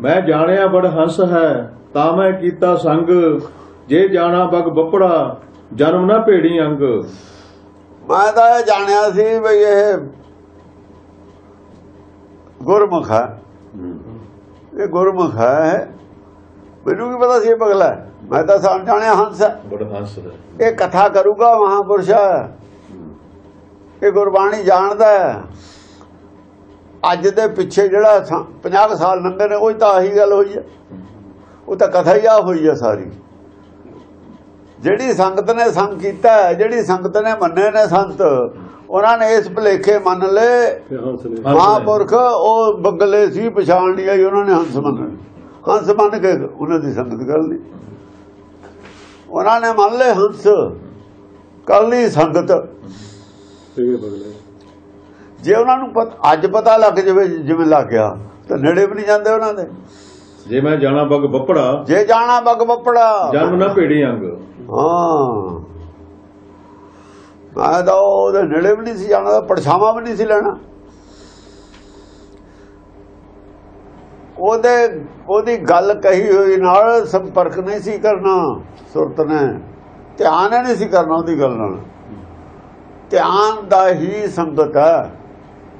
ਮੈਂ ਜਾਣਿਆ ਬੜ ਹੰਸ ਹੈ ਤਾਂ ਮੈਂ ਕੀਤਾ ਸੰਗ। ਜੇ ਜਾਣਾ ਬਗ ਬੱਪੜਾ ਜਨਮ ਨਾ ਭੇੜੀ ਅੰਗ। ਮੈਂ ਤਾਂ ਇਹ ਜਾਣਿਆ ਸੀ ਵੀ ਇਹ ਗੁਰਮੁਖ ਹੈ। ਇਹ ਗੁਰਮੁਖ ਹੈ ਮੈਨੂੰ ਕੀ ਪਤਾ ਸੀ ਇਹ ਪਗਲਾ। ਮੈਂ ਤਾਂ ਸਾਂ ਜਾਣਿਆ ਹੰਸ ਹੈ। ਬੜ ਹੰਸ ਹੈ। ਇਹ ਕਥਾ ਕਰੂਗਾ ਮਹਾਪੁਰਸ਼। ਇਹ ਗੁਰਬਾਣੀ ਜਾਣਦਾ ਹੈ। ਅੱਜ ਦੇ ਪਿੱਛੇ ਜਿਹੜਾ ਸਾ- 50 ਕੁ ਸਾਲ ਲੰਘੇ ਨੇ ਉਹ ਤਾਂ ਆਹੀ ਗੱਲ ਹੋਈ ਹੈ ਉਹ ਤਾਂ ਕਥਾ ਹੀ ਆ ਹੋਈ ਹੈ ਸਾਰੀ। ਜਿਹੜੀ ਸੰਗਤ ਨੇ ਸੰਗ ਕੀਤਾ ਜਿਹੜੀ ਸੰਗਤ ਨੇ ਮੰਨੇ ਨੇ ਸੰਤ ਉਹਨਾਂ ਨੇ ਇਸ ਭਲੇਖੇ ਮੰਨ ਲਏ। ਮਹਾਪੁਰਖ ਉਹ ਬੰਗਲੇ ਸੀ ਪਛਾਣ ਨਹੀਂ ਆਈ ਉਹਨਾਂ ਨੇ ਹੰਸ ਮੰਨ ਹੰਸ ਮੰਨ ਕੇ ਉਹਨਾਂ ਦੀ ਸੰਗਤ ਕਰ ਲਈ। ਉਹਨਾਂ ਨੇ ਮੰਨ ਲਏ ਹੰਸ। ਕਰ ਲਈ ਸੰਗਤ। ਜੇ ਉਹਨਾਂ ਨੂੰ ਅੱਜ ਪਤਾ ਲੱਗ ਜਾਵੇ ਜਿਵੇਂ ਲੱਗ ਗਿਆ ਤਾਂ ਨੇੜੇ ਵੀ ਨਹੀਂ ਜਾਂਦੇ ਉਹਨਾਂ ਦੇ। ਜੇ ਮੈਂ ਜਾਣਾ ਬਗ ਬੱਪੜਾ ਜੇ ਜਾਣਾ ਬਗ ਬੱਪੜਾ। ਜਨਮ ਨਾ ਭੇੜੀ ਅੰਗ। ਹਾਂ। ਮੈਂ ਤਾਂ ਉਹਦੇ ਨੇੜੇ ਵੀ ਨਹੀਂ ਸੀ ਜਾਣਾ ਪਰਛਾਵਾਂ ਵੀ ਨਹੀਂ ਸੀ ਲੈਣਾ। ਉਹਦੇ ਉਹਦੀ ਗੱਲ ਕਹੀ ਹੋਈ ਨਾਲ ਸੰਪਰਕ ਨਹੀਂ ਸੀ ਕਰਨਾ ਸੁਰਤ ਨੇ। ਧਿਆਨ ਨਹੀਂ ਸੀ ਕਰਨਾ ਉਹਦੀ ਗੱਲ ਨਾਲ। ਧਿਆਨ ਦਾ ਹੀ ਸੰਗਤ ਹੈ।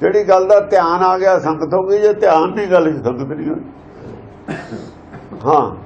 ਜਿਹੜੀ ਗੱਲ ਦਾ ਧਿਆਨ ਆ ਗਿਆ ਸੰਗਤ ਹੋ ਗਈ, ਜੇ ਧਿਆਨ ਦੀ ਗੱਲ ਸੰਗਤ ਨਹੀਂ ਹੋਈ। ਹਾਂ।